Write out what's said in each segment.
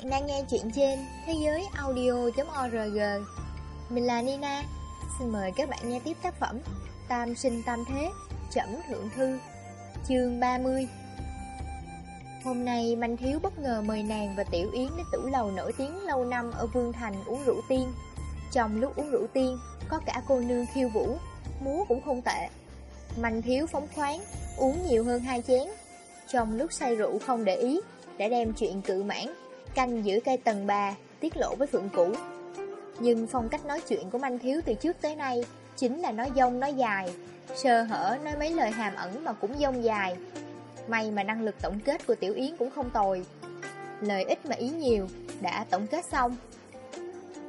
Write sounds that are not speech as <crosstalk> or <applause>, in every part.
bạn đang nghe chuyện trên thế giới audio.org Mình là Nina. Xin mời các bạn nghe tiếp tác phẩm Tam sinh tam thế Trẩm thượng thư, Chương 30 Hôm nay Manh Thiếu bất ngờ mời nàng và Tiểu Yến đến tủ lầu nổi tiếng lâu năm ở Vương Thành uống rượu tiên. Trong lúc uống rượu tiên, Có cả cô nương khiêu vũ, Múa cũng không tệ. Manh Thiếu phóng khoáng, Uống nhiều hơn hai chén. Trong lúc say rượu không để ý, Đã đem chuyện cự mãn. Canh giữ cây tầng bà, Tiết lộ với Phượng Cũ Nhưng phong cách nói chuyện của Manh Thiếu từ trước tới nay Chính là nói dông nói dài, Sơ hở nói mấy lời hàm ẩn mà cũng dông dài. May mà năng lực tổng kết của Tiểu Yến cũng không tồi. Lời ít mà ý nhiều Đã tổng kết xong.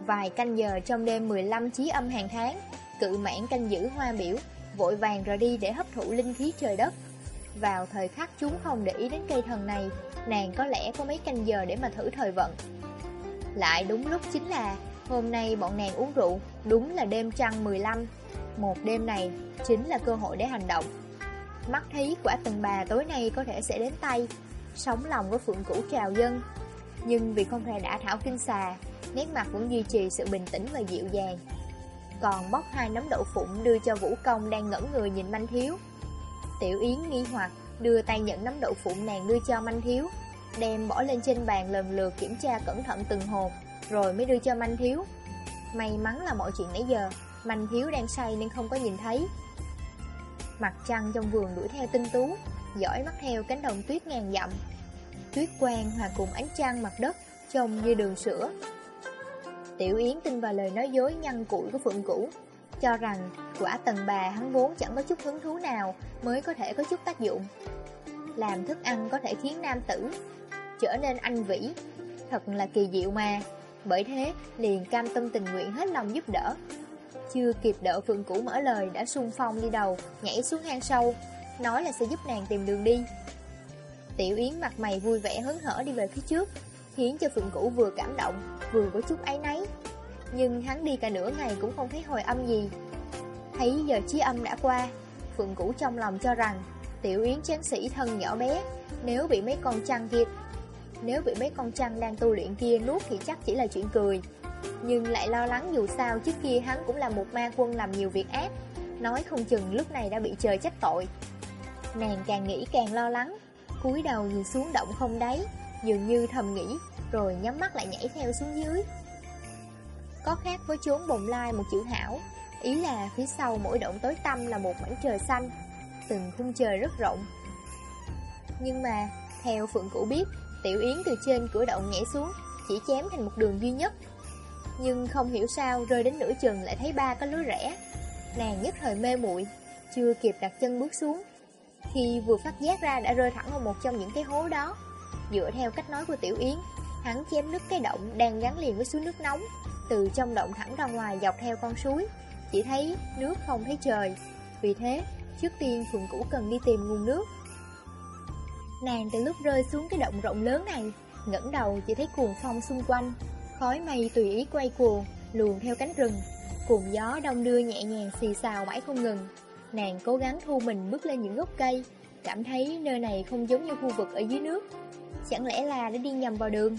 Vài canh giờ trong đêm 15 chí âm hàng tháng, Cự mãn canh giữ hoa biểu, Vội vàng rời đi để hấp thụ linh khí trời đất. Vào thời khắc chúng không để ý đến cây thần này, Nàng có lẽ có mấy canh giờ để mà thử thời vận. Lại đúng lúc chính là, Hôm nay bọn nàng uống rượu, Đúng là đêm trăng 15 Một đêm này, chính là cơ hội để hành động. Mắt thấy quả tầng bà tối nay có thể sẽ đến tay Sống lòng với phượng cũ trào dân Nhưng vì không thể đã thảo kinh xà, Nét mặt vẫn duy trì sự bình tĩnh và dịu dàng. Còn bóc hai nấm đậu phụng đưa cho Vũ Công đang ngẩn người nhìn manh thiếu. Tiểu Yến nghi hoặc, đưa tay nhận nắm đậu phụng nàng đưa cho manh thiếu. Đem bỏ lên trên bàn lần lượt kiểm tra cẩn thận từng hộp, Rồi mới đưa cho manh thiếu. May mắn là mọi chuyện nãy giờ, Manh thiếu đang say nên không có nhìn thấy. Mặt trăng trong vườn đuổi theo tinh tú, Dõi mắt theo cánh đồng tuyết ngàn dặm. Tuyết quang hòa cùng ánh trăng mặt đất, Trông như đường sữa. Tiểu Yến tin vào lời nói dối nhăn củi của Phượng Cũ cho rằng quả tần bà hắn vốn chẳng có chút hứng thú nào Mới có thể có chút tác dụng Làm thức ăn có thể khiến nam tử Trở nên anh vĩ Thật là kỳ diệu mà Bởi thế liền cam tâm tình nguyện hết lòng giúp đỡ chưa kịp đợi Phượng Cũ mở lời đã sung phong đi đầu, nhảy xuống hang sâu, nói là sẽ giúp nàng tìm đường đi. Tiểu Yến mặt mày vui vẻ hớn hở đi về phía trước, khiến cho Phượng Cũ vừa cảm động, vừa có chút áy náy. Nhưng hắn đi cả nửa ngày cũng không thấy hồi âm gì. Thấy giờ chí âm đã qua, Phượng Cũ trong lòng cho rằng Tiểu Yến chán sĩ thân nhỏ bé, nếu bị mấy con trăng kia nếu bị mấy con trăng đang tu luyện kia nuốt thì chắc chỉ là chuyện cười. Nhưng lại lo lắng dù sao trước kia hắn cũng là một ma quân làm nhiều việc ác Nói không chừng lúc này đã bị trời trách tội. Nàng càng nghĩ càng lo lắng cúi đầu nhìn xuống động không đáy Dường như thầm nghĩ Rồi nhắm mắt lại nhảy theo xuống dưới. Có khác với chốn bồng lai một chữ hảo. Ý là phía sau mỗi động tối tăm là một mảnh trời xanh, Từng khung trời rất rộng. Nhưng mà, Theo Phượng Cũ biết, Tiểu Yến từ trên cửa động nhảy xuống, Chỉ chém thành một đường duy nhất. Nhưng không hiểu sao rơi đến nửa chừng lại thấy ba có lối rẽ. Nàng nhất thời mê muội, Chưa kịp đặt chân bước xuống. Khi vừa phát giác ra đã rơi thẳng vào một trong những cái hố đó, Dựa theo cách nói của Tiểu Yến, Hắn chém nứt cái động đang gắn liền với suối nước nóng. Từ trong động thẳng ra ngoài dọc theo con suối Chỉ thấy nước không thấy trời Vì thế trước tiên Phượng Cũ cần đi tìm nguồn nước Nàng từ lúc rơi xuống cái động rộng lớn này ngẩng đầu chỉ thấy cuồng phong xung quanh Khói mây tùy ý quay cuồng, luồn theo cánh rừng, cuồng gió đông đưa nhẹ nhàng xì xào mãi không ngừng. Nàng cố gắng thu mình bước lên những gốc cây, cảm thấy nơi này không giống như khu vực ở dưới nước. Chẳng lẽ là đã đi nhầm vào đường?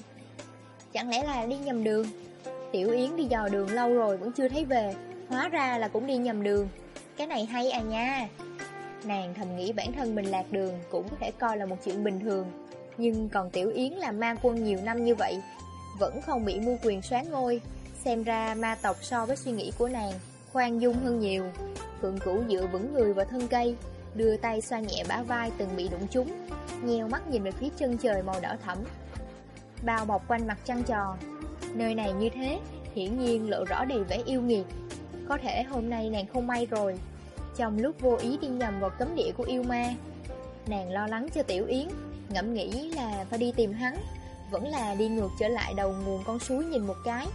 Chẳng lẽ là đi nhầm đường? Tiểu Yến đi dò đường lâu rồi vẫn chưa thấy về, hóa ra là cũng đi nhầm đường. Cái này hay à nha. Nàng thầm nghĩ bản thân mình lạc đường cũng có thể coi là một chuyện bình thường. Nhưng còn Tiểu Yến làm ma quân nhiều năm như vậy vẫn không bị mua quyền xoán ngôi. Xem ra ma tộc so với suy nghĩ của nàng, khoan dung hơn nhiều. Phượng cũ dựa vững người vào thân cây, đưa tay xoa nhẹ bả vai từng bị đụng trúng, nheo mắt nhìn về phía chân trời màu đỏ thẫm. Bao bọc quanh mặt trăng tròn, nơi này như thế, hiển nhiên lộ rõ đầy vẻ yêu nghiệt. Có thể hôm nay nàng không may rồi, trong lúc vô ý đi nhầm vào cấm địa của yêu ma. Nàng lo lắng cho Tiểu Yến, ngẫm nghĩ là phải đi tìm hắn, vẫn là đi ngược trở lại đầu nguồn con suối nhìn một cái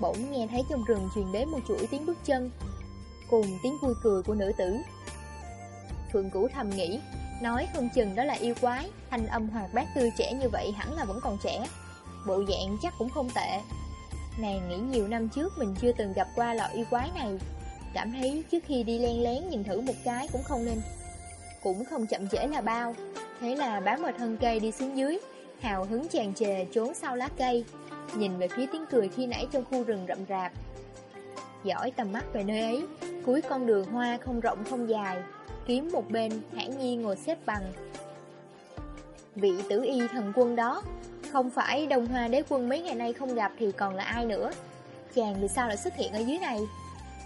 Bỗng nghe thấy trong rừng truyền đến một chuỗi tiếng bước chân Cùng tiếng vui cười của nữ tử Phượng Cửu thầm nghĩ Nói không chừng đó là yêu quái Thanh âm hoạt bát tươi trẻ như vậy hẳn là vẫn còn trẻ Bộ dạng chắc cũng không tệ Nàng nghĩ nhiều năm trước mình chưa từng gặp qua loại yêu quái này Cảm thấy trước khi đi len lén nhìn thử một cái cũng không nên Cũng không chậm trễ là bao Thế là bám vào thân cây đi xuống dưới hào hứng tràn trề trốn sau lá cây, nhìn về phía tiếng cười khi nãy trong khu rừng rậm rạp. Giỏi tầm mắt về nơi ấy, cuối con đường hoa không rộng không dài, kiếm một bên hãng nhiên ngồi xếp bằng. Vị tử y thần quân đó, không phải đồng hoa đế quân mấy ngày nay không gặp thì còn là ai nữa. Chàng vì sao lại xuất hiện ở dưới này?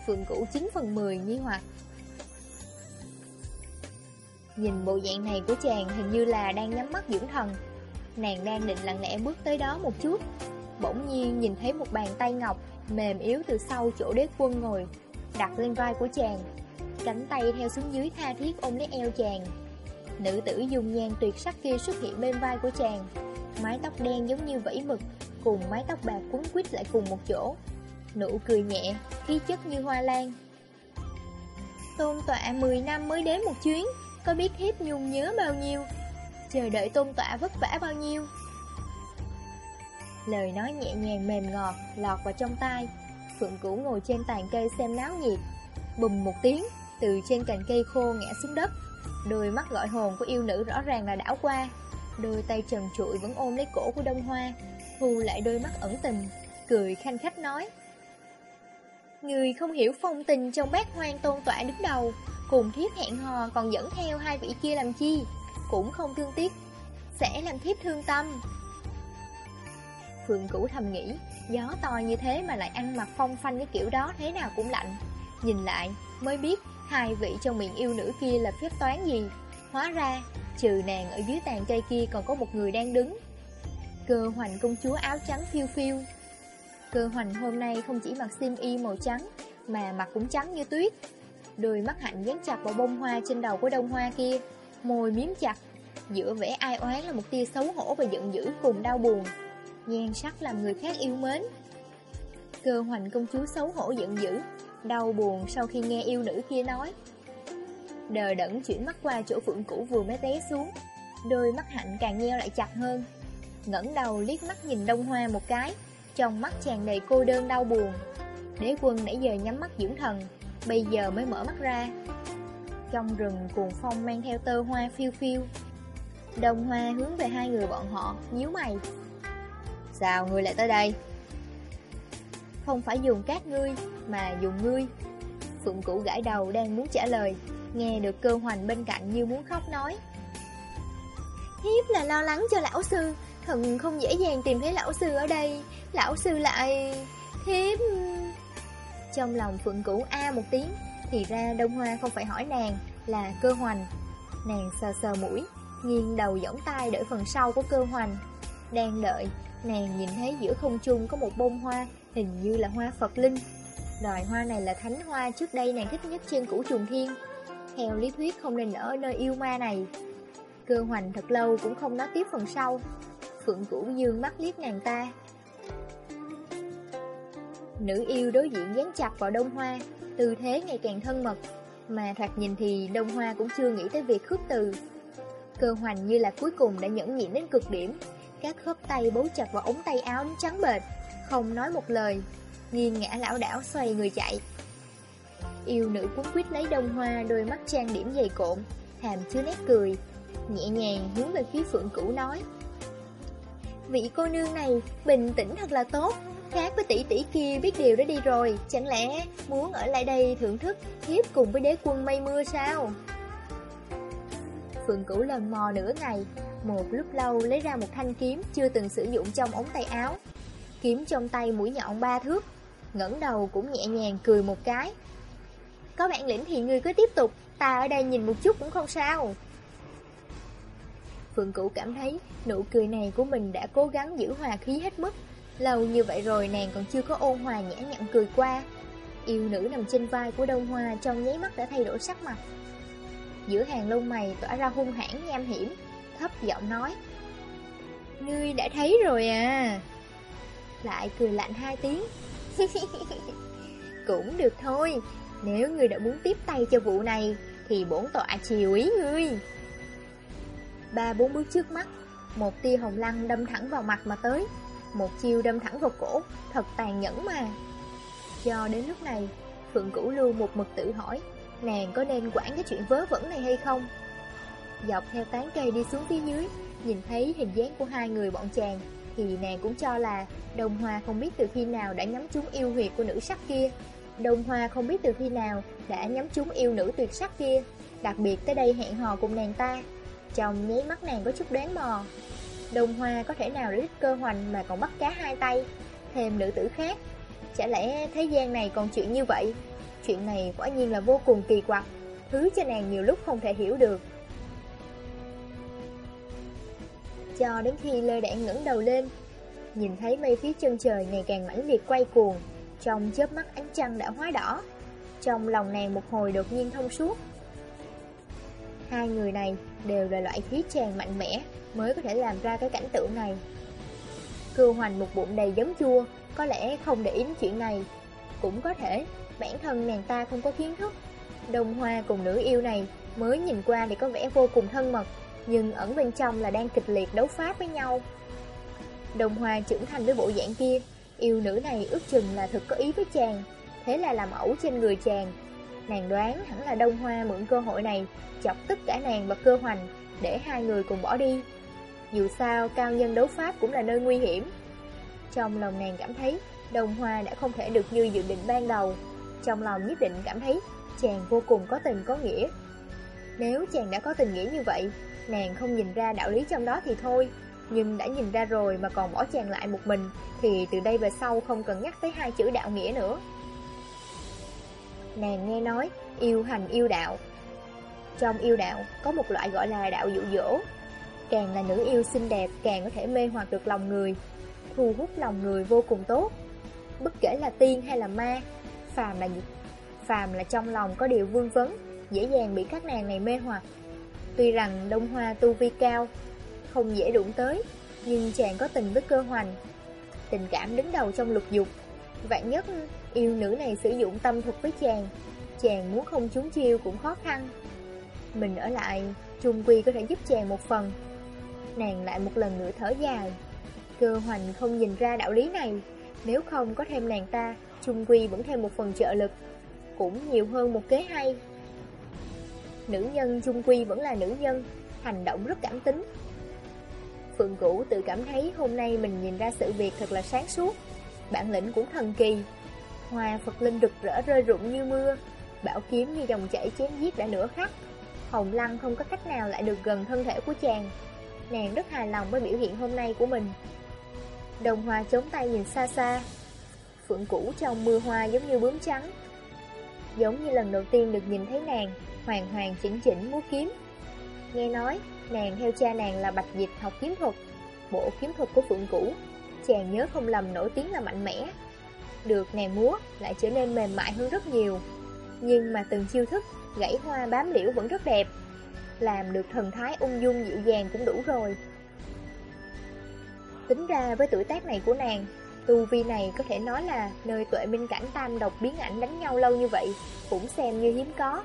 Phượng cũ 9 phần 10 nghi hoặc. Nhìn bộ dạng này của chàng hình như là đang nhắm mắt dưỡng thần. Nàng đang định lặng lẽ bước tới đó một chút. Bỗng nhiên nhìn thấy một bàn tay ngọc mềm yếu từ sau chỗ đế quân ngồi, đặt lên vai của chàng. Cánh tay theo xuống dưới tha thiết ôm lấy eo chàng. Nữ tử dùng nhan tuyệt sắc kia xuất hiện bên vai của chàng. Mái tóc đen giống như vẫy mực, cùng mái tóc bạc cuốn quýt lại cùng một chỗ. Nụ cười nhẹ, khí chất như hoa lan. Tôn tọa 10 năm mới đến một chuyến, có biết hiếp nhung nhớ bao nhiêu, chờ đợi tôn tọa vất vả bao nhiêu. Lời nói nhẹ nhàng mềm ngọt, lọt vào trong tai. Phượng Cửu ngồi trên tàn cây xem náo nhiệt. Bùm một tiếng, từ trên cành cây khô ngã xuống đất. Đôi mắt gọi hồn của yêu nữ rõ ràng là đảo qua. Đôi tay trần trụi vẫn ôm lấy cổ của Đông Hoa, thu lại đôi mắt ẩn tình, cười khanh khách nói. Người không hiểu phong tình trong bác hoang tôn tọa đứng đầu, cùng thiếp hẹn hò còn dẫn theo hai vị kia làm chi, cũng không thương tiếc, sẽ làm thiếp thương tâm. Phượng Cửu thầm nghĩ, gió to như thế mà lại ăn mặc phong phanh cái kiểu đó thế nào cũng lạnh. Nhìn lại, mới biết hai vị trong miệng yêu nữ kia là phép toán gì. Hóa ra, trừ nàng ở dưới tàn cây kia còn có một người đang đứng. Cơ hoành công chúa áo trắng phiêu phiêu. Cơ hoành hôm nay không chỉ mặc sim y màu trắng, mà mặt cũng trắng như tuyết. Đôi mắt hạnh dán chặt vào bông hoa trên đầu của đông hoa kia, môi miếm chặt. Giữa vẻ ai oán là một tia xấu hổ và giận dữ cùng đau buồn nhan sắc làm người khác yêu mến. Cơ hoành công chúa xấu hổ giận dữ, đau buồn sau khi nghe yêu nữ kia nói. Đờ đẫn chuyển mắt qua chỗ phượng cũ vừa mới té xuống, đôi mắt hạnh càng nheo lại chặt hơn. ngẩng đầu liếc mắt nhìn đông hoa một cái, trong mắt tràn đầy cô đơn đau buồn. Đế quân nãy giờ nhắm mắt dưỡng thần, bây giờ mới mở mắt ra. Trong rừng cuồng phong mang theo tơ hoa phiêu phiêu. Đông hoa hướng về hai người bọn họ, nhíu mày. Sao ngươi lại tới đây? Không phải dùng các ngươi, mà dùng ngươi. Phụng cũ gãi đầu đang muốn trả lời, nghe được cơ hoành bên cạnh như muốn khóc nói. Hiếp là lo lắng cho lão sư, thần không dễ dàng tìm thấy lão sư ở đây, lão sư lại... Hiếp... Trong lòng Phượng Cửu A một tiếng, thì ra Đông Hoa không phải hỏi nàng, là cơ hoành. Nàng sờ sờ mũi, nghiêng đầu giỏng tay đợi phần sau của cơ hoành. Đang đợi, Nàng nhìn thấy giữa không trung có một bông hoa, hình như là hoa Phật Linh. Loài hoa này là thánh hoa trước đây nàng thích nhất trên củ trùng thiên. Theo lý thuyết không nên ở nơi yêu ma này. Cơ hoành thật lâu cũng không nói tiếp phần sau. Phượng Cửu dương mắt liếc nàng ta. Nữ yêu đối diện dán chặt vào đông hoa, tư thế ngày càng thân mật. Mà thoạt nhìn thì đông hoa cũng chưa nghĩ tới việc khước từ. Cơ hoành như là cuối cùng đã nhẫn nhịn đến cực điểm, các khớp tay bấu chặt vào ống tay áo đến trắng bệt, không nói một lời, nghiêng ngã lão đảo xoay người chạy. Yêu nữ cuốn quýt lấy đông hoa đôi mắt trang điểm dày cộm, hàm chứa nét cười, nhẹ nhàng hướng về phía phượng cửu nói. Vị cô nương này bình tĩnh thật là tốt, khác với tỷ tỷ kia biết điều đã đi rồi, chẳng lẽ muốn ở lại đây thưởng thức hiếp cùng với đế quân mây mưa sao? Phượng Cửu lần mò nửa ngày, một lúc lâu lấy ra một thanh kiếm chưa từng sử dụng trong ống tay áo. Kiếm trong tay mũi nhọn ba thước, ngẩng đầu cũng nhẹ nhàng cười một cái. Có bản lĩnh thì ngươi cứ tiếp tục, ta ở đây nhìn một chút cũng không sao. Phượng Cửu cảm thấy nụ cười này của mình đã cố gắng giữ hòa khí hết mức. Lâu như vậy rồi nàng còn chưa có ôn hòa nhã nhặn cười qua. Yêu nữ nằm trên vai của Đông Hoa trong nháy mắt đã thay đổi sắc mặt. Giữa hàng lông mày tỏa ra hung hãn nham hiểm, thấp giọng nói Ngươi đã thấy rồi à Lại cười lạnh hai tiếng <laughs> Cũng được thôi nếu ngươi đã muốn tiếp tay cho vụ này, Thì bổn tọa chiều ý ngươi. Ba bốn bước trước mắt, Một tia hồng lăng đâm thẳng vào mặt mà tới. Một chiêu đâm thẳng vào cổ, Thật tàn nhẫn mà. Cho đến lúc này Phượng Cửu Lưu một mực tự hỏi, Nàng có nên quản cái chuyện vớ vẩn này hay không? Dọc theo tán cây đi xuống phía dưới, Nhìn thấy hình dáng của hai người bọn chàng, Thì nàng cũng cho là Đồng Hoa không biết từ khi nào đã nhắm trúng yêu huyệt của nữ sắc kia. Đông Hoa không biết từ khi nào đã nhắm trúng yêu nữ tuyệt sắc kia. Đặc biệt tới đây hẹn hò cùng nàng ta. Trong nháy mắt nàng có chút đoán mò. Đông Hoa có thể nào rít cơ hoành mà còn bắt cá hai tay, Thêm nữ tử khác? Chả lẽ thế gian này còn chuyện như vậy? Chuyện này quả nhiên là vô cùng kỳ quặc, Thứ cho nàng nhiều lúc không thể hiểu được. Cho đến khi lơ đạn ngẩng đầu lên, Nhìn thấy mây phía chân trời ngày càng mãnh liệt quay cuồng trong chớp mắt ánh trăng đã hóa đỏ. Trong lòng nàng một hồi đột nhiên thông suốt. Hai người này đều là loại khí chàng mạnh mẽ Mới có thể làm ra cái cảnh tượng này. Cưu hoành một bụng đầy giấm chua, Có lẽ không để ý chuyện này. Cũng có thể, bản thân nàng ta không có kiến thức. Đồng hoa cùng nữ yêu này Mới nhìn qua thì có vẻ vô cùng thân mật, Nhưng ẩn bên trong là đang kịch liệt đấu pháp với nhau. Đồng hoa trưởng thành với bộ dạng kia Yêu nữ này ước chừng là thực có ý với chàng, Thế là làm ẩu trên người chàng. Nàng đoán hẳn là Đông Hoa mượn cơ hội này, Chọc tất cả nàng và cơ hoành, Để hai người cùng bỏ đi. Dù sao, cao nhân đấu pháp cũng là nơi nguy hiểm. Trong lòng nàng cảm thấy, Đông Hoa đã không thể được như dự định ban đầu. Trong lòng nhất định cảm thấy, Chàng vô cùng có tình có nghĩa. Nếu chàng đã có tình nghĩa như vậy, Nàng không nhìn ra đạo lý trong đó thì thôi. Nhưng đã nhìn ra rồi mà còn bỏ chàng lại một mình, Thì từ đây về sau không cần nhắc tới hai chữ đạo nghĩa nữa. Nàng nghe nói, yêu hành yêu đạo. Trong yêu đạo, có một loại gọi là đạo dụ dỗ. Càng là nữ yêu xinh đẹp, càng có thể mê hoặc được lòng người, Thu hút lòng người vô cùng tốt. Bất kể là tiên hay là ma, Phàm là Phàm là trong lòng có điều vương vấn, Dễ dàng bị các nàng này mê hoặc. Tuy rằng đông hoa tu vi cao không dễ đụng tới, Nhưng chàng có tình với cơ hoành. Tình cảm đứng đầu trong lục dục. Vạn nhất yêu nữ này sử dụng tâm thuật với chàng Chàng muốn không trúng chiêu cũng khó khăn. Mình ở lại Trung quy có thể giúp chàng một phần. Nàng lại một lần nữa thở dài. Cơ hoành không nhìn ra đạo lý này. Nếu không có thêm nàng ta Trung quy vẫn thêm một phần trợ lực, Cũng nhiều hơn một kế hay. Nữ nhân Trung quy vẫn là nữ nhân, Hành động rất cảm tính. Phượng Cũ tự cảm thấy hôm nay mình nhìn ra sự việc thật là sáng suốt. Bản lĩnh cũng thần kỳ, Hoa Phật Linh rực rỡ rơi rụng như mưa, Bảo kiếm như dòng chảy chém giết đã nửa khắc. Hồng Lăng không có cách nào lại được gần thân thể của chàng. Nàng rất hài lòng với biểu hiện hôm nay của mình. Đồng hoa chống tay nhìn xa xa. Phượng cũ trong mưa hoa giống như bướm trắng. Giống như lần đầu tiên được nhìn thấy nàng, Hoàng hoàng chỉnh chỉnh múa kiếm. Nghe nói nàng theo cha nàng là bạch dịch học kiếm thuật Bộ kiếm thuật của Phượng cũ Chàng nhớ không lầm nổi tiếng là mạnh mẽ. Được nàng múa lại trở nên mềm mại hơn rất nhiều. Nhưng mà từng chiêu thức Gãy hoa bám liễu vẫn rất đẹp. Làm được thần thái ung dung dịu dàng cũng đủ rồi. Tính ra với tuổi tác này của nàng Tu vi này có thể nói là Nơi tuệ minh cảnh tam độc biến ảnh đánh nhau lâu như vậy Cũng xem như hiếm có.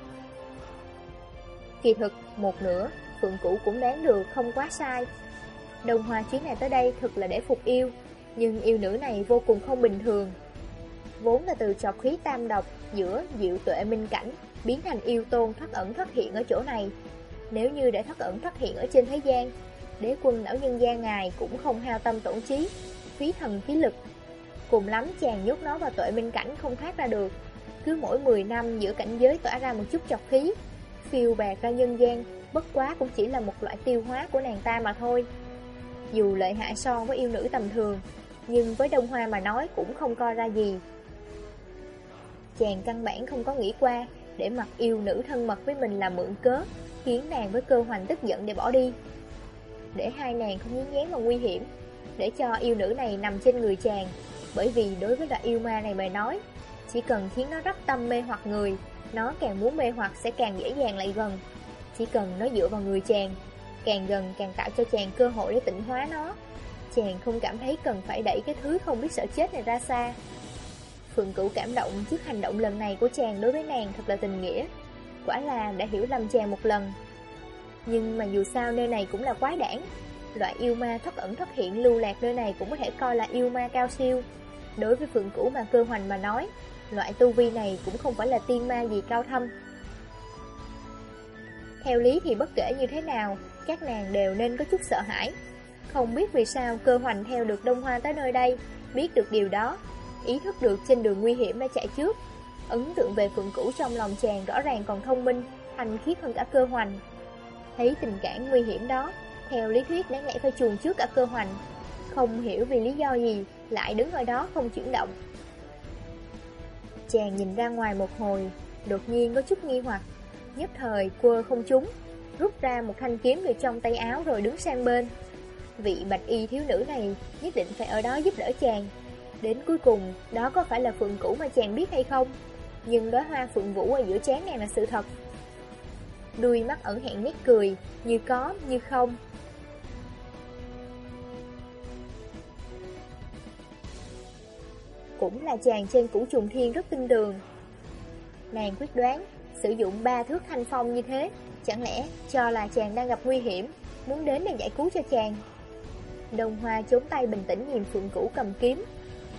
Kỳ thực, một nửa Phượng Cũ cũng đoán được không quá sai. Đồng hòa chuyến này tới đây thực là để phục yêu, Nhưng yêu nữ này vô cùng không bình thường. Vốn là từ trọc khí tam độc Giữa diệu tuệ minh cảnh Biến thành yêu tôn thoát ẩn thoát hiện ở chỗ này. Nếu như để thoát ẩn thoát hiện ở trên thế gian, Đế quân lão nhân gian ngài cũng không hao tâm tổn trí, Phí thần phí lực. Cùng lắm chàng nhốt nó vào tuệ minh cảnh không thoát ra được. Cứ mỗi 10 năm giữa cảnh giới tỏa ra một chút chọc khí Phiêu bạc ra nhân gian, Bất quá cũng chỉ là một loại tiêu hóa của nàng ta mà thôi. Dù lợi hại so với yêu nữ tầm thường, Nhưng với Đông Hoa mà nói cũng không coi ra gì. Chàng căn bản không có nghĩ qua, Để mặc yêu nữ thân mật với mình là mượn cớ, Khiến nàng với cơ hoành tức giận để bỏ đi. Để hai nàng không nhún nhén mà nguy hiểm, Để cho yêu nữ này nằm trên người chàng, Bởi vì đối với loại yêu ma này mà nói, Chỉ cần khiến nó rất tâm mê hoặc người nó càng muốn mê hoặc sẽ càng dễ dàng lại gần. Chỉ cần nó dựa vào người chàng, Càng gần càng tạo cho chàng cơ hội để tịnh hóa nó. Chàng không cảm thấy cần phải đẩy cái thứ không biết sợ chết này ra xa. Phượng Cửu cảm động trước hành động lần này của chàng đối với nàng thật là tình nghĩa. Quả là đã hiểu lầm chàng một lần. Nhưng mà dù sao nơi này cũng là quái đản. Loại yêu ma thất ẩn thất hiện lưu lạc nơi này cũng có thể coi là yêu ma cao siêu. Đối với Phượng Cửu mà cơ hoành mà nói Loại tu vi này cũng không phải là tiên ma gì cao thâm Theo lý thì bất kể như thế nào các nàng đều nên có chút sợ hãi. Không biết vì sao cơ hoành theo được Đông Hoa tới nơi đây, biết được điều đó, ý thức được trên đường nguy hiểm đã chạy trước. Ấn tượng về phượng cũ trong lòng chàng rõ ràng còn thông minh, thành khiết hơn cả cơ hoành. Thấy tình cảnh nguy hiểm đó, theo lý thuyết đáng lẽ phải chuồn trước cả cơ hoành. Không hiểu vì lý do gì, lại đứng ở đó không chuyển động. Chàng nhìn ra ngoài một hồi, đột nhiên có chút nghi hoặc, nhất thời quơ không trúng, rút ra một thanh kiếm từ trong tay áo rồi đứng sang bên. Vị bạch y thiếu nữ này nhất định phải ở đó giúp đỡ chàng. Đến cuối cùng, đó có phải là phượng cũ mà chàng biết hay không? Nhưng đóa hoa phượng vũ ở giữa chán này là sự thật. Đuôi mắt ẩn hẹn nét cười, như có, như không. Cũng là chàng trên củ trùng thiên rất tinh đường. Nàng quyết đoán, sử dụng ba thước thanh phong như thế, chẳng lẽ cho là chàng đang gặp nguy hiểm, muốn đến để giải cứu cho chàng. đồng Hoa chống tay bình tĩnh nhìn Phượng Cửu cầm kiếm.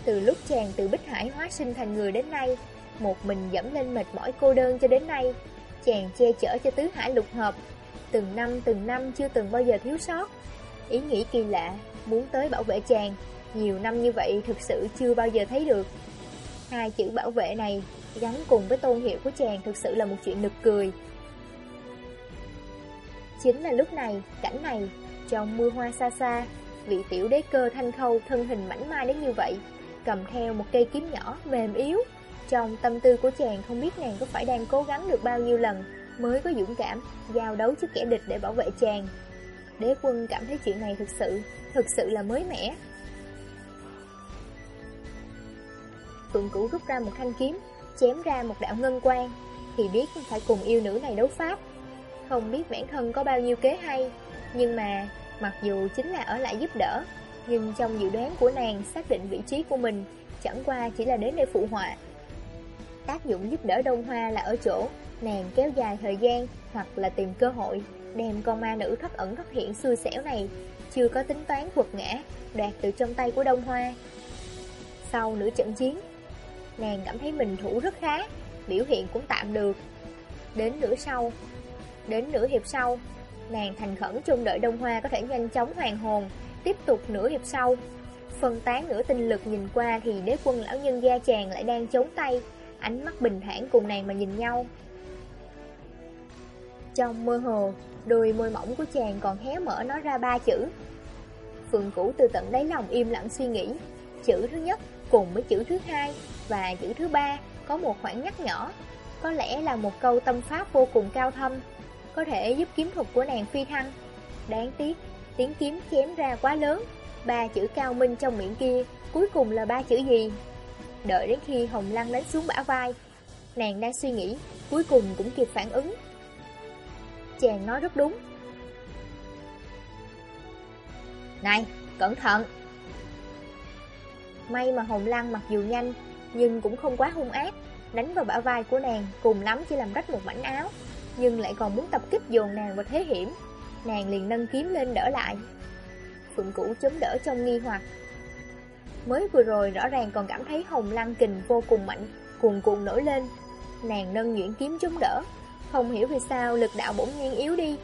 Từ lúc chàng từ Bích Hải hóa sinh thành người đến nay, một mình dẫm lên mệt mỏi cô đơn cho đến nay, chàng che chở cho tứ hải lục hợp, từng năm từng năm chưa từng bao giờ thiếu sót. Ý nghĩ kỳ lạ, muốn tới bảo vệ chàng, nhiều năm như vậy thực sự chưa bao giờ thấy được. Hai chữ bảo vệ này gắn cùng với tôn hiệu của chàng thực sự là một chuyện nực cười. Chính là lúc này, cảnh này, trong mưa hoa xa xa, vị tiểu đế cơ thanh khâu thân hình mảnh mai đến như vậy, cầm theo một cây kiếm nhỏ mềm yếu. Trong tâm tư của chàng không biết nàng có phải đang cố gắng được bao nhiêu lần mới có dũng cảm giao đấu trước kẻ địch để bảo vệ chàng. Đế quân cảm thấy chuyện này thực sự, thực sự là mới mẻ. Phượng Cửu rút ra một thanh kiếm, chém ra một đạo ngân quang, thì biết phải cùng yêu nữ này đấu pháp. Không biết bản thân có bao nhiêu kế hay, nhưng mà mặc dù chính là ở lại giúp đỡ, nhưng trong dự đoán của nàng xác định vị trí của mình chẳng qua chỉ là đến để phụ họa. Tác dụng giúp đỡ Đông Hoa là ở chỗ nàng kéo dài thời gian hoặc là tìm cơ hội đem con ma nữ thất ẩn thất hiện xui xẻo này chưa có tính toán quật ngã đoạt từ trong tay của Đông Hoa. Sau nửa trận chiến, nàng cảm thấy mình thủ rất khá, biểu hiện cũng tạm được. Đến nửa sau, đến nửa hiệp sau, nàng thành khẩn trông đợi Đông Hoa có thể nhanh chóng hoàn hồn, tiếp tục nửa hiệp sau. Phân tán nửa tinh lực nhìn qua thì đế quân lão nhân gia chàng lại đang chống tay, ánh mắt bình thản cùng nàng mà nhìn nhau. Trong mơ hồ, đôi môi mỏng của chàng còn hé mở nói ra ba chữ. Phượng Cũ từ tận đáy lòng im lặng suy nghĩ. Chữ thứ nhất cùng với chữ thứ hai và chữ thứ ba có một khoảng ngắt nhỏ, có lẽ là một câu tâm pháp vô cùng cao thâm, có thể giúp kiếm thuật của nàng phi thăng. Đáng tiếc, tiếng kiếm chém ra quá lớn, ba chữ cao minh trong miệng kia, cuối cùng là ba chữ gì? Đợi đến khi Hồng Lăng đánh xuống bả vai, nàng đang suy nghĩ, cuối cùng cũng kịp phản ứng. Chàng nói rất đúng. Này, cẩn thận! May mà Hồng Lăng mặc dù nhanh, nhưng cũng không quá hung ác, đánh vào bả vai của nàng, cùng lắm chỉ làm rách một mảnh áo, nhưng lại còn muốn tập kích dồn nàng vào thế hiểm. Nàng liền nâng kiếm lên đỡ lại. Phượng Cũ chống đỡ trong nghi hoặc. Mới vừa rồi rõ ràng còn cảm thấy Hồng Lăng kình vô cùng mạnh, cuồn cuộn nổi lên. Nàng nâng nhuyễn kiếm chống đỡ, không hiểu vì sao lực đạo bỗng nhiên yếu đi.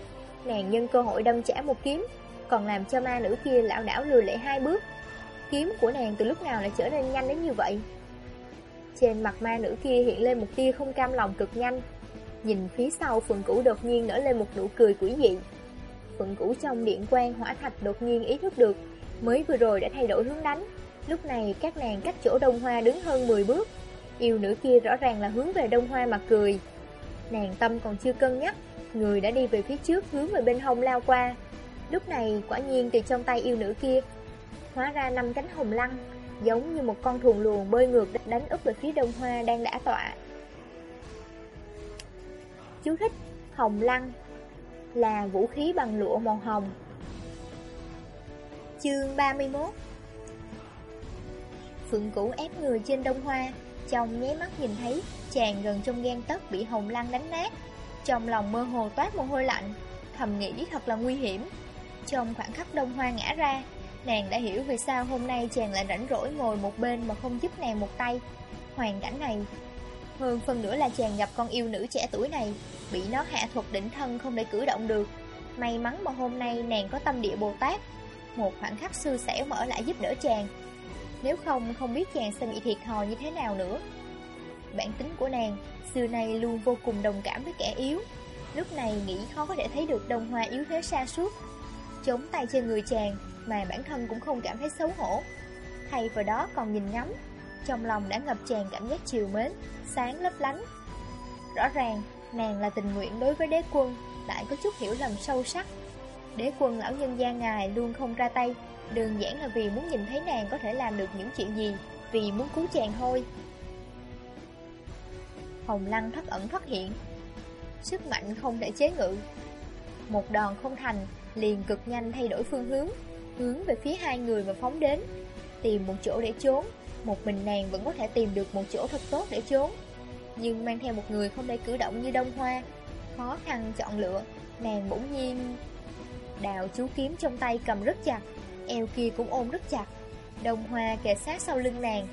Nàng nhân cơ hội đâm trả một kiếm, còn làm cho ma nữ kia lão đảo lùi lại hai bước. Kiếm của nàng từ lúc nào lại trở nên nhanh đến như vậy? Trên mặt ma nữ kia hiện lên một tia không cam lòng cực nhanh. Nhìn phía sau phượng cũ đột nhiên nở lên một nụ cười quỷ dị. Phượng cũ trong điện quan hỏa thạch đột nhiên ý thức được, mới vừa rồi đã thay đổi hướng đánh. Lúc này các nàng cách chỗ đông hoa đứng hơn 10 bước. Yêu nữ kia rõ ràng là hướng về đông hoa mà cười. Nàng tâm còn chưa cân nhắc, người đã đi về phía trước hướng về bên hông lao qua. Lúc này quả nhiên từ trong tay yêu nữ kia hóa ra năm cánh hồng lăng, giống như một con thùng luồng bơi ngược đánh úp về phía đông hoa đang đã tọa. Chú thích Hồng lăng là vũ khí bằng lụa màu hồng. Chương 31 Phượng Cũ ép người trên đông hoa, chồng nháy mắt nhìn thấy chàng gần trong gan tấc bị hồng lăng đánh nát. Trong lòng mơ hồ toát mồ hôi lạnh, thầm nghĩ thật là nguy hiểm. Trong khoảng khắc đông hoa ngã ra, Nàng đã hiểu vì sao hôm nay chàng lại rảnh rỗi ngồi một bên mà không giúp nàng một tay. Hoàn cảnh này, hơn phần nữa là chàng gặp con yêu nữ trẻ tuổi này, bị nó hạ thuật đỉnh thân không để cử động được. May mắn mà hôm nay nàng có tâm địa Bồ Tát Một khoảnh khắc sư sẻo mở lại giúp đỡ chàng Nếu không, không biết chàng sẽ bị thiệt thòi như thế nào nữa Bản tính của nàng Xưa nay luôn vô cùng đồng cảm với kẻ yếu Lúc này nghĩ khó có thể thấy được đồng hoa yếu thế xa suốt Chống tay trên người chàng Mà bản thân cũng không cảm thấy xấu hổ. Thay vào đó còn nhìn ngắm, Trong lòng đã ngập tràn cảm giác chiều mến, Sáng lấp lánh. Rõ ràng, nàng là tình nguyện đối với đế quân, Lại có chút hiểu lầm sâu sắc. Đế quân lão nhân gia ngài luôn không ra tay, Đơn giản là vì muốn nhìn thấy nàng có thể làm được những chuyện gì, Vì muốn cứu chàng thôi. Hồng Lăng thất ẩn thất hiện. Sức mạnh không thể chế ngự. Một đòn không thành Liền cực nhanh thay đổi phương hướng Hướng về phía hai người mà phóng đến. Tìm một chỗ để trốn, Một mình nàng vẫn có thể tìm được một chỗ thật tốt để trốn. Nhưng mang theo một người không thể cử động như đông hoa, Khó khăn chọn lựa, Nàng bỗng nhiên Đào chú kiếm trong tay cầm rất chặt, Eo kia cũng ôm rất chặt. Đông hoa kề sát sau lưng nàng,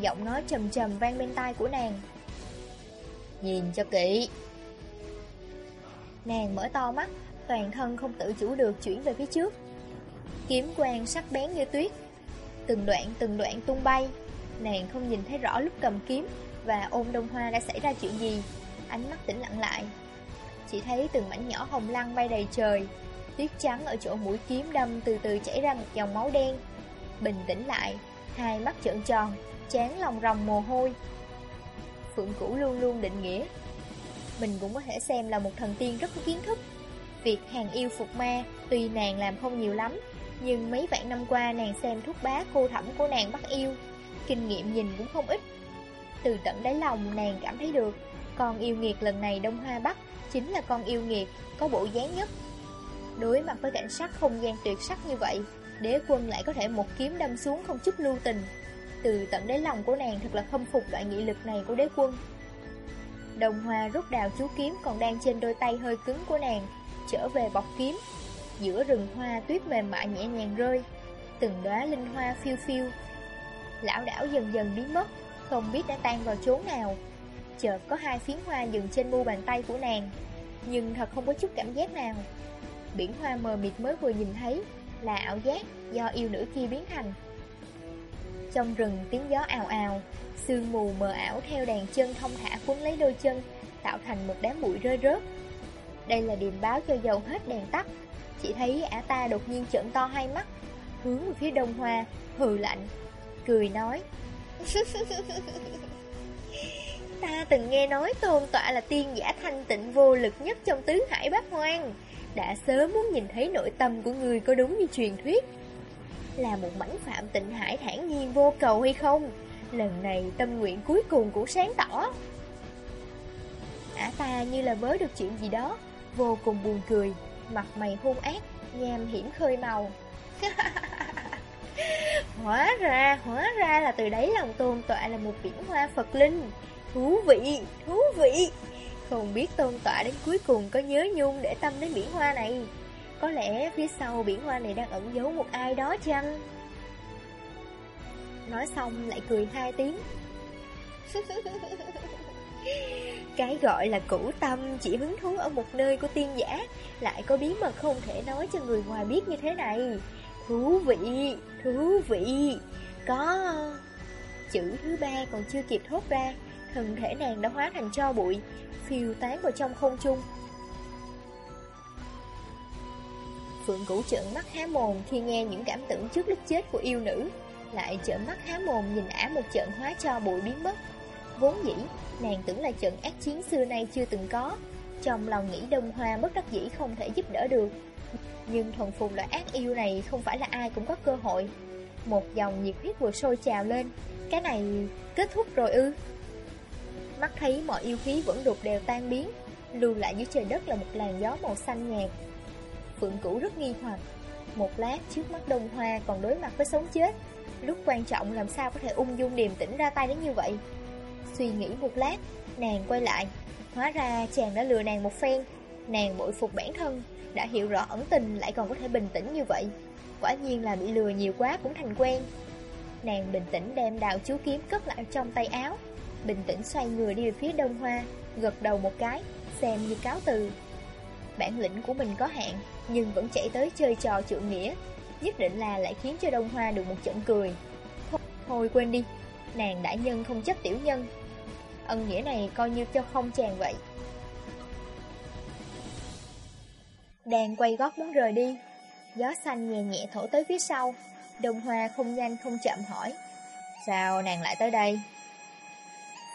Giọng nói trầm trầm vang bên tai của nàng. Nhìn cho kỹ. Nàng mở to mắt Toàn thân không tự chủ được chuyển về phía trước. Kiếm quang sắc bén như tuyết, Từng đoạn từng đoạn tung bay. Nàng không nhìn thấy rõ lúc cầm kiếm Và ôm đông hoa đã xảy ra chuyện gì. Ánh mắt tĩnh lặng lại. Chỉ thấy từng mảnh nhỏ hồng lăng bay đầy trời, Tuyết trắng ở chỗ mũi kiếm đâm từ từ chảy ra một dòng máu đen. Bình tĩnh lại, Hai mắt trợn tròn, Chán lòng ròng mồ hôi. Phượng Cửu luôn luôn định nghĩa, Mình cũng có thể xem là một thần tiên rất có kiến thức. Việc hàng yêu phục ma, Tuy nàng làm không nhiều lắm, Nhưng mấy vạn năm qua nàng xem thuốc bá cô thẩm của nàng bắt yêu, Kinh nghiệm nhìn cũng không ít. Từ tận đáy lòng nàng cảm thấy được, Con yêu nghiệt lần này Đông Hoa Bắc Chính là con yêu nghiệt Có bộ dáng nhất. Đối mặt với cảnh sát không gian tuyệt sắc như vậy, Đế quân lại có thể một kiếm đâm xuống không chút lưu tình. Từ tận đáy lòng của nàng thật là khâm phục loại nghị lực này của đế quân. Đồng hoa rút đào chú kiếm còn đang trên đôi tay hơi cứng của nàng Trở về bọc kiếm. Giữa rừng hoa tuyết mềm mại nhẹ nhàng rơi, Từng đóa linh hoa phiêu phiêu. Lão đảo dần dần biến mất, Không biết đã tan vào chốn nào. Chợt có hai phiến hoa dừng trên mu bàn tay của nàng, Nhưng thật không có chút cảm giác nào. Biển hoa mờ mịt mới vừa nhìn thấy, Là ảo giác do yêu nữ kia biến thành. Trong rừng tiếng gió ào ào, Sương mù mờ ảo theo đàn chân thông thả cuốn lấy đôi chân, Tạo thành một đám bụi rơi rớt. Đây là điềm báo cho dầu hết đèn tắt. Chỉ thấy ả ta đột nhiên trợn to hai mắt Hướng về phía đông hoa Hừ lạnh Cười nói. <laughs> Ta từng nghe nói tôn tọa là tiên giả thanh tịnh vô lực nhất trong tứ hải bát hoang. Đã sớm muốn nhìn thấy nội tâm của người có đúng như truyền thuyết. Là một mảnh phạm tịnh hải thản nhiên vô cầu hay không? Lần này tâm nguyện cuối cùng cũng sáng tỏ. Ả ta như là mới được chuyện gì đó, vô cùng buồn cười, mặt mày hung ác, nham hiểm khơi màu. <laughs> hóa ra, hóa ra là từ đấy lòng tôn tọa là một biển hoa Phật linh. Thú vị, thú vị. Không biết tôn tọa đến cuối cùng có nhớ nhung để tâm đến biển hoa này. Có lẽ phía sau biển hoa này đang ẩn giấu một ai đó chăng? Nói xong lại cười hai tiếng <laughs> Cái gọi là cũ tâm chỉ hứng thú ở một nơi của tiên giả Lại có bí mật không thể nói cho người ngoài biết như thế này. Thú vị, thú vị. Có Chữ thứ ba còn chưa kịp thốt ra Thân thể nàng đã hóa thành cho bụi Phiêu tán vào trong không trung. Phượng Cửu trợn mắt há mồm khi nghe những cảm tưởng trước lúc chết của yêu nữ Lại trợn mắt há mồm nhìn ả một trận hóa cho bụi biến mất. Vốn dĩ, nàng tưởng là trận ác chiến xưa nay chưa từng có. Trong lòng nghĩ đông hoa bất đắc dĩ không thể giúp đỡ được. Nhưng thuần phục loại ác yêu này không phải là ai cũng có cơ hội. Một dòng nhiệt huyết vừa sôi trào lên. Cái này kết thúc rồi ư? Mắt thấy mọi yêu khí vẫn đột đều tan biến Lưu lại dưới trời đất là một làn gió màu xanh nhạt. Phượng Cửu rất nghi hoặc. Một lát trước mắt đông hoa còn đối mặt với sống chết. Lúc quan trọng làm sao có thể ung dung điềm tĩnh ra tay đến như vậy? Suy nghĩ một lát Nàng quay lại. Hóa ra chàng đã lừa nàng một phen. Nàng bội phục bản thân Đã hiểu rõ ẩn tình lại còn có thể bình tĩnh như vậy. Quả nhiên là bị lừa nhiều quá cũng thành quen. Nàng bình tĩnh đem đào chú kiếm cất lại trong tay áo. Bình tĩnh xoay người đi về phía đông hoa Gật đầu một cái Xem như cáo từ. Bản lĩnh của mình có hạn Nhưng vẫn chạy tới chơi trò trượng nghĩa. Nhất định là lại khiến cho Đông Hoa được một trận cười. Thôi, thôi quên đi. Nàng đại nhân không chấp tiểu nhân. Ân nghĩa này coi như cho không chàng vậy. Đang quay gót muốn rời đi. Gió xanh nhẹ nhẹ thổi tới phía sau. Đông Hoa không nhanh không chậm hỏi, Sao nàng lại tới đây?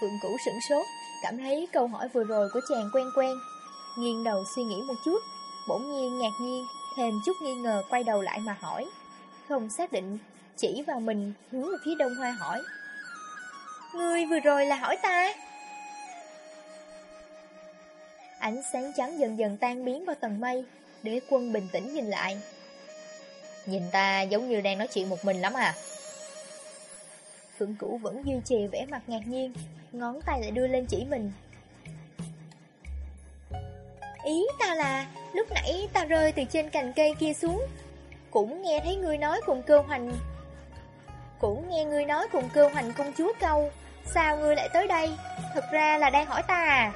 Phượng Cửu sửng sốt, Cảm thấy câu hỏi vừa rồi của chàng quen quen, Nghiêng đầu suy nghĩ một chút, Bỗng nhiên ngạc nhiên, Thêm chút nghi ngờ quay đầu lại mà hỏi, Không xác định, Chỉ vào mình hướng về phía Đông Hoa hỏi Ngươi vừa rồi là hỏi ta. Ánh sáng trắng dần dần tan biến vào tầng mây, Đế quân bình tĩnh nhìn lại. Nhìn ta giống như đang nói chuyện một mình lắm à? Phượng cũ vẫn duy trì vẻ mặt ngạc nhiên, Ngón tay lại đưa lên chỉ mình. Ý ta là, Lúc nãy ta rơi từ trên cành cây kia xuống, Cũng nghe thấy ngươi nói cùng cơ hoành, Cũng nghe ngươi nói cùng cơ hoành công chúa câu. Sao ngươi lại tới đây? Thật ra là đang hỏi ta à?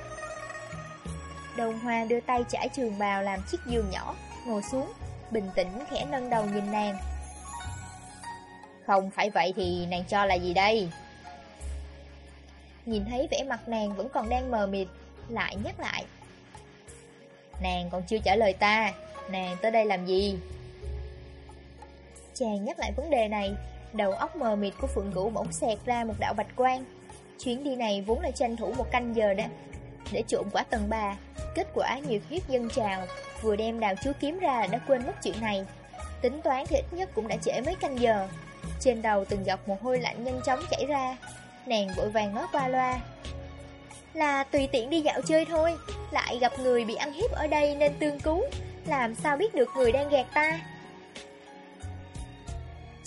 Đồng Hoa đưa tay trải trường bào làm chiếc giường nhỏ, Ngồi xuống, Bình tĩnh khẽ nâng đầu nhìn nàng. Không phải vậy thì nàng cho là gì đây? Nhìn thấy vẻ mặt nàng vẫn còn đang mờ mịt, Lại nhắc lại. Nàng còn chưa trả lời ta, Nàng tới đây làm gì? Chàng nhắc lại vấn đề này Đầu óc mờ mịt của Phượng Cửu bỗng xẹt ra một đạo bạch quang. Chuyến đi này vốn là tranh thủ một canh giờ đã Để trộm quả tầng bà Kết quả nhiệt huyết dân trào, Vừa đem đào chúa kiếm ra đã quên mất chuyện này. Tính toán thì ít nhất cũng đã trễ mấy canh giờ. Trên đầu từng giọt mồ hôi lạnh nhanh chóng chảy ra, Nàng vội vàng nói qua loa. Là tùy tiện đi dạo chơi thôi, Lại gặp người bị ăn hiếp ở đây nên tương cứu, Làm sao biết được người đang gạt ta?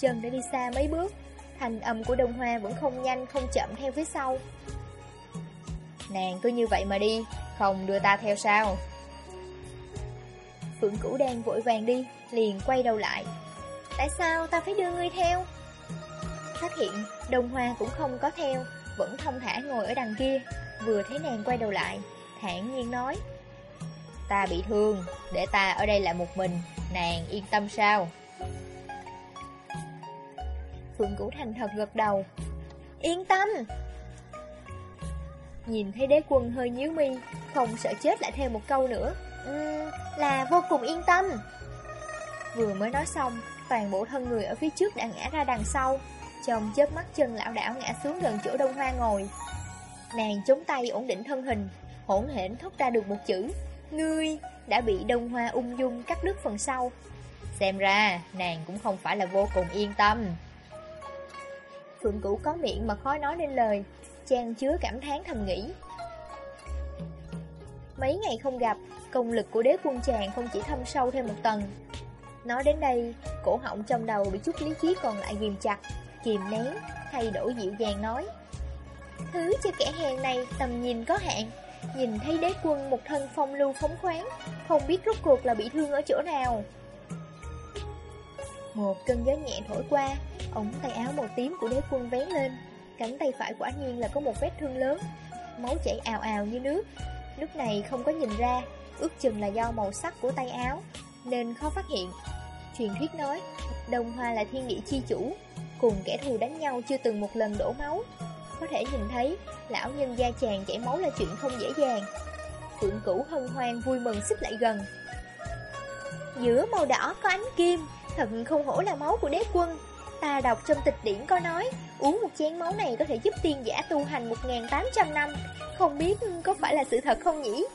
Chân đã đi xa mấy bước. Thành âm của đồng hoa vẫn không nhanh, không chậm theo phía sau. Nàng cứ như vậy mà đi, Không đưa ta theo sao? Phượng Cửu đang vội vàng đi, Liền quay đầu lại. Tại sao ta phải đưa ngươi theo? Phát hiện Đông Hoa cũng không có theo, Vẫn thông thả ngồi ở đằng kia. Vừa thấy nàng quay đầu lại, thản nhiên nói, Ta bị thương, Để ta ở đây lại một mình, Nàng yên tâm sao? Phượng Cửu thành thật gật đầu. Yên tâm. Nhìn thấy đế quân hơi nhíu mi Không sợ chết lại thêm một câu nữa. Uhm, Là vô cùng yên tâm. Vừa mới nói xong Toàn bộ thân người ở phía trước đã ngã ra đằng sau. Chồng chớp mắt chân lão đảo ngã xuống gần chỗ đông hoa ngồi. Nàng chống tay ổn định thân hình Hỗn hển thốt ra được một chữ. Ngươi đã bị đông hoa ung dung cắt đứt phần sau. Xem ra nàng cũng không phải là vô cùng yên tâm. Phượng Cửu có miệng mà khó nói nên lời. Chàng chứa cảm thán thầm nghĩ. Mấy ngày không gặp, Công lực của đế quân chàng không chỉ thâm sâu thêm một tầng. Nói đến đây, Cổ họng trong đầu bị chút lý trí còn lại ghim chặt, Kìm nén, Thay đổi dịu dàng nói. Thứ cho kẻ hèn này tầm nhìn có hạn, Nhìn thấy đế quân một thân phong lưu phóng khoáng, Không biết rốt cuộc là bị thương ở chỗ nào. Một cơn gió nhẹ thổi qua, Ống tay áo màu tím của đế quân vén lên. Cánh tay phải quả nhiên là có một vết thương lớn, Máu chảy ào ào như nước. Lúc này không có nhìn ra, Ước chừng là do màu sắc của tay áo, Nên khó phát hiện. Truyền thuyết nói, Đồng Hoa là thiên nghị chi chủ, Cùng kẻ thù đánh nhau chưa từng một lần đổ máu. Có thể nhìn thấy, Lão nhân gia chàng chảy máu là chuyện không dễ dàng. Phượng cửu hân hoan vui mừng xích lại gần. Giữa màu đỏ có ánh kim. Thật không hổ là máu của đế quân. Ta đọc trong tịch điển có nói Uống một chén máu này có thể giúp tiên giả tu hành 1.800 năm. Không biết có phải là sự thật không nhỉ?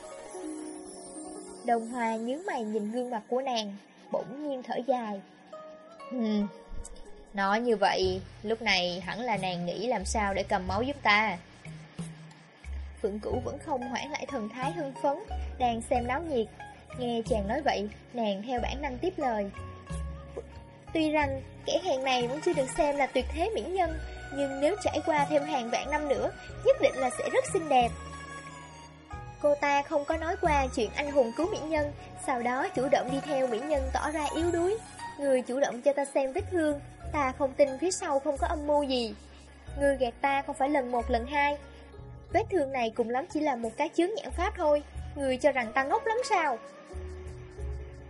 Đồng Hòa nhớ mày nhìn gương mặt của nàng Bỗng nhiên thở dài. Hmm. Nói như vậy Lúc này hẳn là nàng nghĩ làm sao để cầm máu giúp ta. Phượng Cửu vẫn không hoãn lại thần thái hưng phấn Đang xem náo nhiệt. Nghe chàng nói vậy Nàng theo bản năng tiếp lời Tuy rằng kẻ hèn này vẫn chưa được xem là tuyệt thế mỹ nhân, Nhưng nếu trải qua thêm hàng vạn năm nữa, Nhất định là sẽ rất xinh đẹp. Cô ta không có nói qua chuyện anh hùng cứu mỹ nhân, Sau đó chủ động đi theo mỹ nhân tỏ ra yếu đuối. Người chủ động cho ta xem vết thương, Ta không tin phía sau không có âm mưu gì. Người gạt ta không phải lần một, lần hai. Vết thương này cùng lắm chỉ là một cái chướng nhãn pháp thôi, Người cho rằng ta ngốc lắm sao?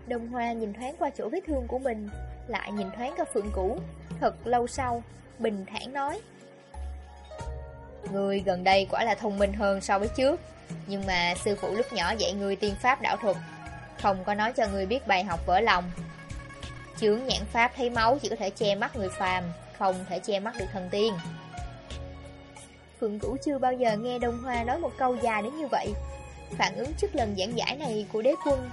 Đồng Hoa nhìn thoáng qua chỗ vết thương của mình. Lại nhìn thoáng qua Phượng Cũ Thật lâu sau, Bình thản nói. Người gần đây quả là thông minh hơn so với trước, Nhưng mà sư phụ lúc nhỏ dạy người tiên pháp đạo thuật, Không có nói cho người biết bài học vỡ lòng. Chướng nhãn pháp thấy máu chỉ có thể che mắt người phàm, Không thể che mắt được thần tiên. Phượng Cửu chưa bao giờ nghe Đông Hoa nói một câu dài đến như vậy. Phản ứng trước lần giảng giải này của đế quân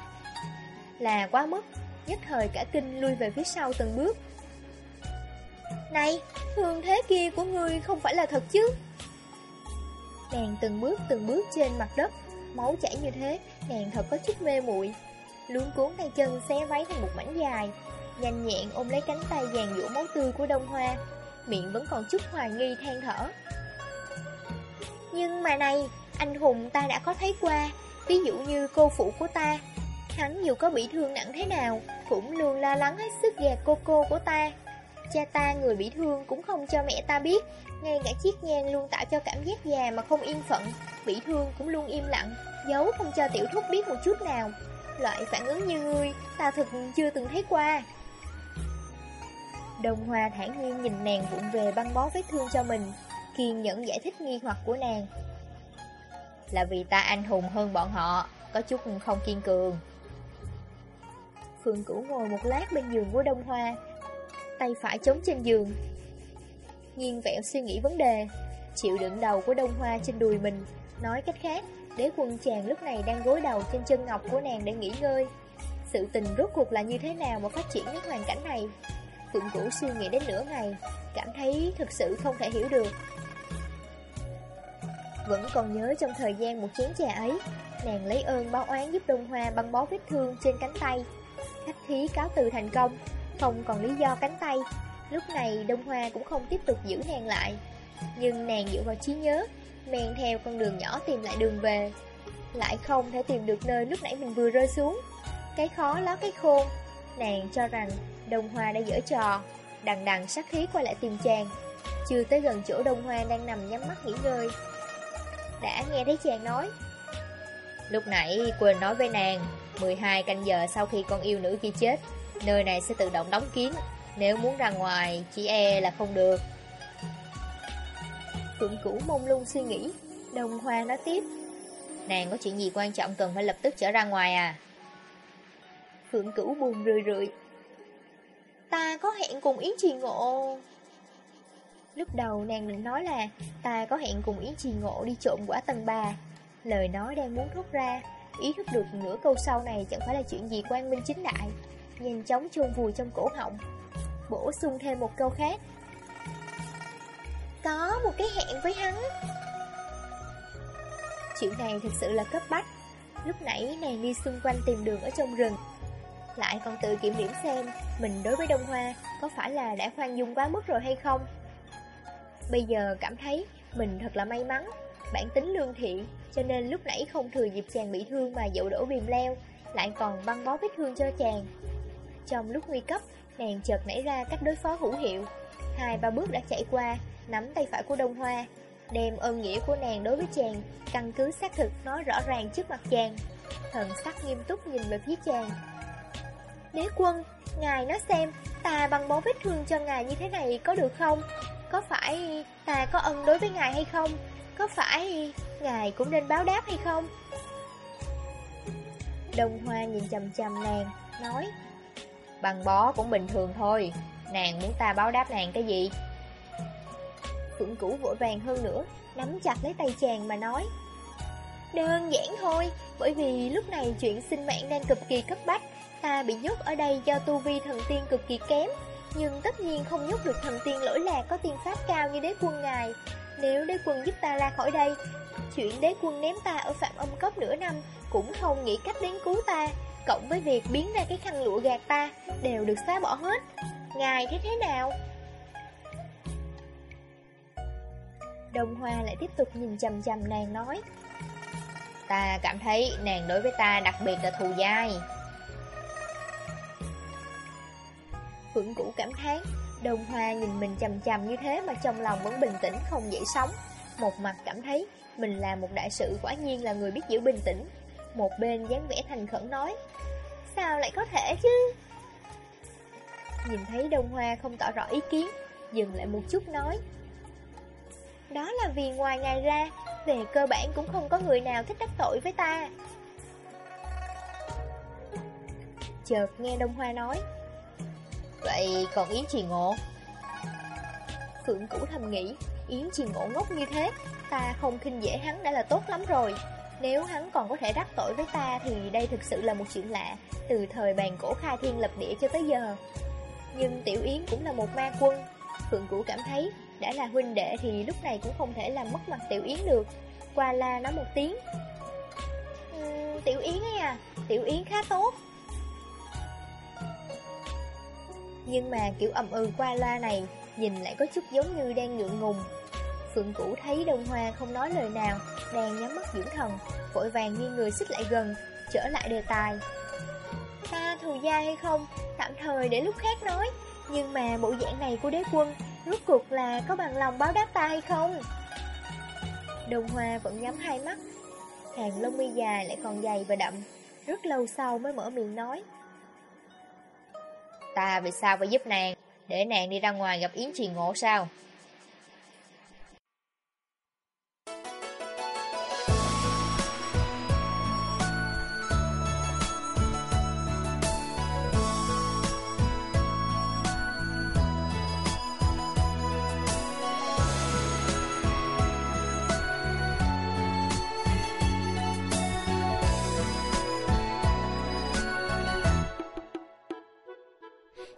Là quá mức. Nhất thời cả kinh lui về phía sau từng bước. Này, thương thế kia của ngươi không phải là thật chứ? Nàng từng bước từng bước trên mặt đất Máu chảy như thế Nàng thật có chút mê muội. Luống cuốn tay chân xé váy thành một mảnh dài Nhanh nhẹn ôm lấy cánh tay vàng vũ máu tươi của đông hoa Miệng vẫn còn chút hoài nghi than thở. Nhưng mà này Anh hùng ta đã có thấy qua Ví dụ như cô phụ của ta Hắn dù có bị thương nặng thế nào, Cũng luôn lo lắng hết sức gạt cô cô của ta. Cha ta, người bị thương, cũng không cho mẹ ta biết. Ngay cả chiếc nhang luôn tạo cho cảm giác già mà không yên phận, Bị thương cũng luôn im lặng, Giấu không cho tiểu thúc biết một chút nào. Loại phản ứng như ngươi, Ta thực chưa từng thấy qua. Đồng Hoa thản nhiên nhìn nàng vụng về băng bó vết thương cho mình, Kiên nhẫn giải thích nghi hoặc của nàng. Là vì ta anh hùng hơn bọn họ, Có chút không kiên cường. Phượng Cửu ngồi một lát bên giường của Đông Hoa, Tay phải chống trên giường. Nghiêng vẹo suy nghĩ vấn đề, Chịu đựng đầu của Đông Hoa trên đùi mình, Nói cách khác Đế quân chàng lúc này đang gối đầu trên chân ngọc của nàng để nghỉ ngơi. Sự tình rốt cuộc là như thế nào mà phát triển đến hoàn cảnh này? Phượng Cửu suy nghĩ đến nửa ngày, Cảm thấy thực sự không thể hiểu được. Vẫn còn nhớ trong thời gian một chén trà ấy, Nàng lấy ơn báo oán giúp Đông Hoa băng bó vết thương trên cánh tay. Khách khí cáo từ thành công. Không còn lý do cánh tay. Lúc này Đông Hoa cũng không tiếp tục giữ nàng lại. Nhưng nàng dựa vào trí nhớ, Men theo con đường nhỏ tìm lại đường về. Lại không thể tìm được nơi lúc nãy mình vừa rơi xuống. Cái khó ló cái khôn Nàng cho rằng Đông Hoa đã dở trò. Đằng đằng sát khí quay lại tìm chàng. Chưa tới gần chỗ Đông Hoa đang nằm nhắm mắt nghỉ ngơi. Đã nghe thấy chàng nói, Lúc nãy quên nói với nàng 12 canh giờ sau khi con yêu nữ kia chết, Nơi này sẽ tự động đóng kín, Nếu muốn ra ngoài, Chỉ e là không được. Phượng Cửu mông lung suy nghĩ, Đồng Hoa nói tiếp. Nàng có chuyện gì quan trọng cần phải lập tức trở ra ngoài à? Phượng Cửu buồn rười rượi. Ta có hẹn cùng Yến Trì Ngộ. Lúc đầu nàng định nói là Ta có hẹn cùng Yến Trì Ngộ đi trộm quả tầng bà Lời nói đang muốn thốt ra Ý thức được nửa câu sau này chẳng phải là chuyện gì quan minh chính đại. Nhanh chóng chôn vùi trong cổ họng. Bổ sung thêm một câu khác. Có một cái hẹn với hắn. Chuyện này thực sự là cấp bách. Lúc nãy nàng đi xung quanh tìm đường ở trong rừng. Lại còn tự kiểm điểm xem Mình đối với Đông Hoa Có phải là đã khoan dung quá mức rồi hay không. Bây giờ cảm thấy Mình thật là may mắn. Bản tính lương thiện Cho nên lúc nãy không thừa dịp chàng bị thương mà dậu đổ bìm leo Lại còn băng bó vết thương cho chàng Trong lúc nguy cấp Nàng chợt nảy ra cách đối phó hữu hiệu Hai ba bước đã chạy qua Nắm tay phải của Đông Hoa Đem ơn nghĩa của nàng đối với chàng Căn cứ xác thực nói rõ ràng trước mặt chàng Thần sắc nghiêm túc nhìn về phía chàng Đế quân, ngài nói xem, ta băng bó vết thương cho ngài như thế này có được không? Có phải ta có ân đối với ngài hay không? Có phải ngài cũng nên báo đáp hay không? Đông Hoa nhìn chầm chầm nàng, nói Băng bó cũng bình thường thôi, nàng muốn ta báo đáp nàng cái gì? Phượng Cũ vội vàng hơn nữa, nắm chặt lấy tay chàng mà nói Đơn giản thôi, bởi vì lúc này chuyện sinh mạng đang cực kỳ cấp bách Ta bị nhốt ở đây do tu vi thần tiên cực kỳ kém Nhưng tất nhiên không nhốt được thần tiên lỗi lạc có tiên pháp cao như đế quân ngài Nếu đế quân giúp ta ra khỏi đây Chuyện đế quân ném ta ở phạm âm cốc nửa năm Cũng không nghĩ cách đến cứu ta. Cộng với việc biến ra cái khăn lụa gạt ta Đều được xóa bỏ hết. Ngài thấy thế nào? Đông Hoa lại tiếp tục nhìn chầm chầm nàng nói Ta cảm thấy nàng đối với ta đặc biệt là thù dai. Phượng Cũ cảm thán Đồng Hoa nhìn mình chầm chầm như thế mà trong lòng vẫn bình tĩnh, không dậy sóng. Một mặt cảm thấy mình là một đại sự quả nhiên là người biết giữ bình tĩnh. Một bên dáng vẻ thành khẩn nói, Sao lại có thể chứ? Nhìn thấy đông hoa không tỏ rõ ý kiến, Dừng lại một chút nói, Đó là vì ngoài ngài ra, Về cơ bản cũng không có người nào thích đắc tội với ta. Chợt nghe Đông Hoa nói Vậy còn Yến Trì Ngộ? Phượng Cũ thầm nghĩ Yến Trì Ngộ ngốc như thế Ta không khinh dễ hắn đã là tốt lắm rồi. Nếu hắn còn có thể đắc tội với ta Thì đây thực sự là một chuyện lạ Từ thời bàn cổ khai thiên lập địa cho tới giờ. Nhưng Tiểu Yến cũng là một ma quân Phượng Cũ cảm thấy Đã là huynh đệ thì lúc này cũng không thể làm mất mặt Tiểu Yến được. Qua la nói một tiếng uhm, Tiểu Yến ấy à Tiểu Yến khá tốt. Nhưng mà kiểu ầm ư qua loa này, Nhìn lại có chút giống như đang ngượng ngùng. Phượng Cũ thấy Đông Hoa không nói lời nào Đang nhắm mắt dưỡng thần, Vội vàng nghiêng người xích lại gần, Trở lại đề tài. Ta thù gia hay không, Tạm thời để lúc khác nói, Nhưng mà bộ dạng này của đế quân, Rốt cuộc là có bằng lòng báo đáp ta hay không? Đông Hoa vẫn nhắm hai mắt. Hàng lông mi dài lại còn dày và đậm, Rất lâu sau mới mở miệng nói. Ta vì sao phải giúp nàng, Để nàng đi ra ngoài gặp Yến Trì Ngộ sao?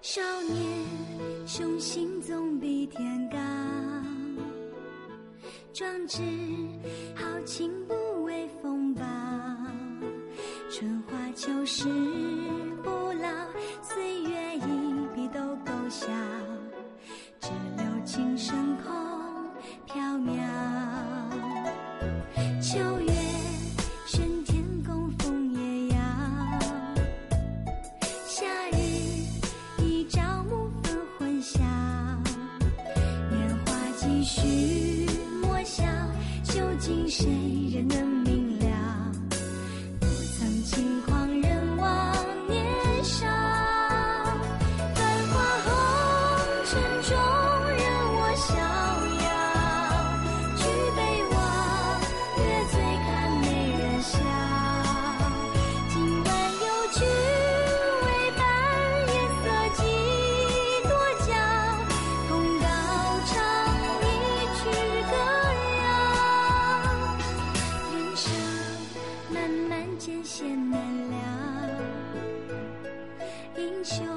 少年雄心总比天高。壮志豪情不畏风暴春华秋实。show.